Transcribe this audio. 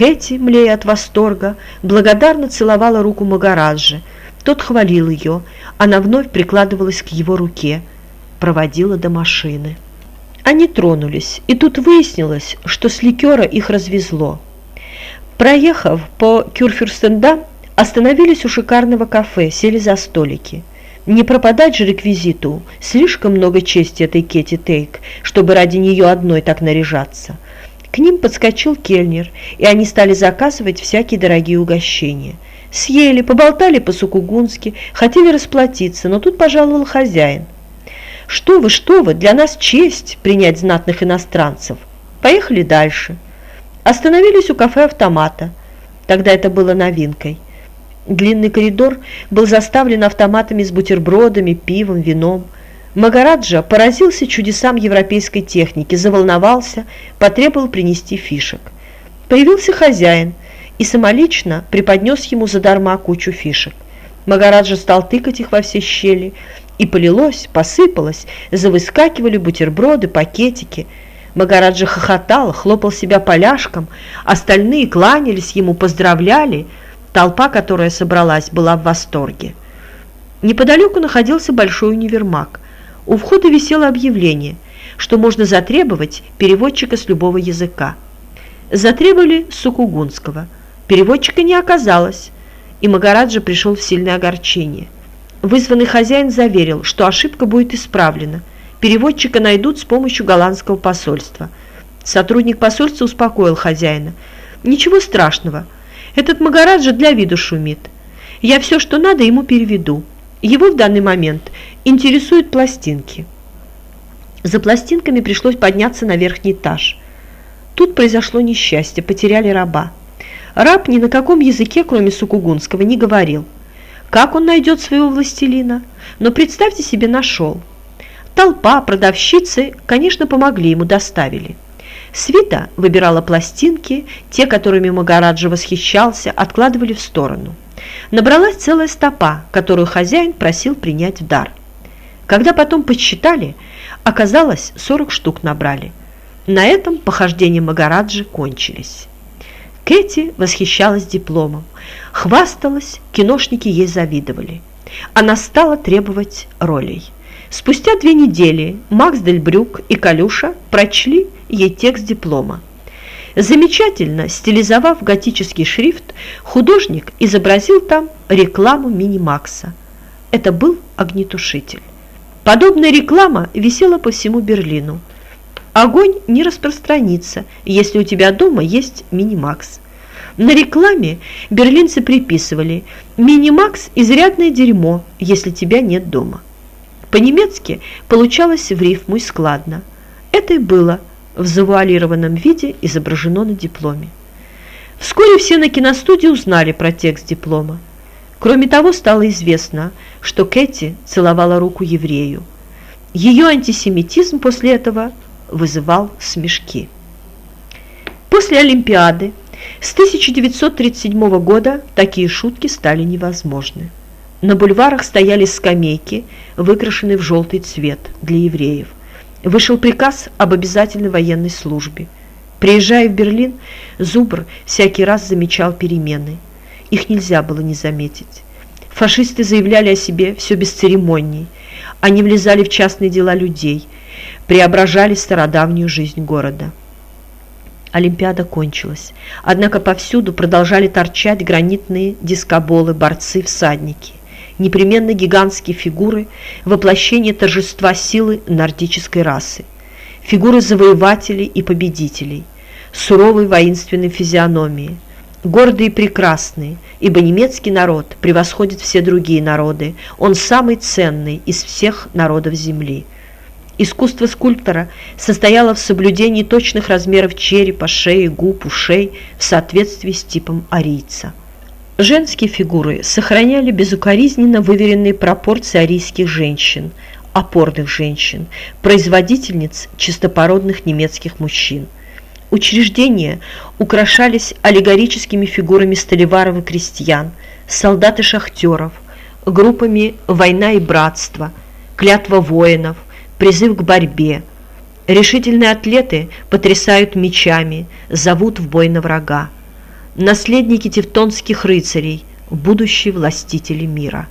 Кэти, млея от восторга, благодарно целовала руку Магараджи. Тот хвалил ее, она вновь прикладывалась к его руке, проводила до машины. Они тронулись, и тут выяснилось, что с ликера их развезло. Проехав по Кюрфюрстендам, остановились у шикарного кафе, сели за столики. Не пропадать же реквизиту, слишком много чести этой Кети Тейк, чтобы ради нее одной так наряжаться. К ним подскочил кельнер, и они стали заказывать всякие дорогие угощения. Съели, поболтали по-сукугунски, хотели расплатиться, но тут пожаловал хозяин. «Что вы, что вы, для нас честь принять знатных иностранцев. Поехали дальше». Остановились у кафе-автомата. Тогда это было новинкой. Длинный коридор был заставлен автоматами с бутербродами, пивом, вином. Магараджа поразился чудесам европейской техники, заволновался, потребовал принести фишек. Появился хозяин и самолично преподнес ему задарма кучу фишек. Магараджа стал тыкать их во все щели, и полилось, посыпалось, завыскакивали бутерброды, пакетики. Магараджа хохотал, хлопал себя поляшком, остальные кланялись ему, поздравляли. Толпа, которая собралась, была в восторге. Неподалеку находился большой универмаг – у входа висело объявление, что можно затребовать переводчика с любого языка. Затребовали сукугунского. Переводчика не оказалось, и Магараджа пришел в сильное огорчение. Вызванный хозяин заверил, что ошибка будет исправлена. Переводчика найдут с помощью голландского посольства. Сотрудник посольства успокоил хозяина. «Ничего страшного. Этот Магараджа для виду шумит. Я все, что надо, ему переведу. Его в данный момент интересуют пластинки. За пластинками пришлось подняться на верхний этаж. Тут произошло несчастье, потеряли раба. Раб ни на каком языке, кроме сукугунского, не говорил. Как он найдет своего властелина? Но представьте себе, нашел. Толпа, продавщицы, конечно, помогли ему, доставили. Свита выбирала пластинки, те, которыми Магараджа восхищался, откладывали в сторону. Набралась целая стопа, которую хозяин просил принять в дар. Когда потом подсчитали, оказалось 40 штук набрали. На этом похождения Магараджи кончились. Кэти восхищалась дипломом, хвасталась, киношники ей завидовали. Она стала требовать ролей. Спустя две недели Макс Дельбрюк и Калюша прочли ей текст диплома. Замечательно стилизовав готический шрифт, художник изобразил там рекламу Минимакса. Это был огнетушитель. Подобная реклама висела по всему Берлину. Огонь не распространится, если у тебя дома есть Минимакс. На рекламе берлинцы приписывали «Минимакс – изрядное дерьмо, если тебя нет дома». По-немецки получалось в рифму и складно. Это и было – в завуалированном виде изображено на дипломе. Вскоре все на киностудии узнали про текст диплома. Кроме того, стало известно, что Кэти целовала руку еврею. Ее антисемитизм после этого вызывал смешки. После Олимпиады с 1937 года такие шутки стали невозможны. На бульварах стояли скамейки, выкрашенные в желтый цвет для евреев. Вышел приказ об обязательной военной службе. Приезжая в Берлин, Зубр всякий раз замечал перемены. Их нельзя было не заметить. Фашисты заявляли о себе все без церемоний. Они влезали в частные дела людей, преображали стародавнюю жизнь города. Олимпиада кончилась, однако повсюду продолжали торчать гранитные дискоболы, борцы-всадники непременно гигантские фигуры, воплощение торжества силы нордической расы, фигуры завоевателей и победителей, суровой воинственной физиономии, гордые и прекрасные, ибо немецкий народ превосходит все другие народы, он самый ценный из всех народов земли. Искусство скульптора состояло в соблюдении точных размеров черепа, шеи, губ, ушей в соответствии с типом арийца. Женские фигуры сохраняли безукоризненно выверенные пропорции арийских женщин, опорных женщин, производительниц чистопородных немецких мужчин. Учреждения украшались аллегорическими фигурами столеваров и крестьян, солдат и шахтеров, группами «Война и братство», «Клятва воинов», «Призыв к борьбе». Решительные атлеты потрясают мечами, зовут в бой на врага. Наследники тевтонских рыцарей, будущие властители мира.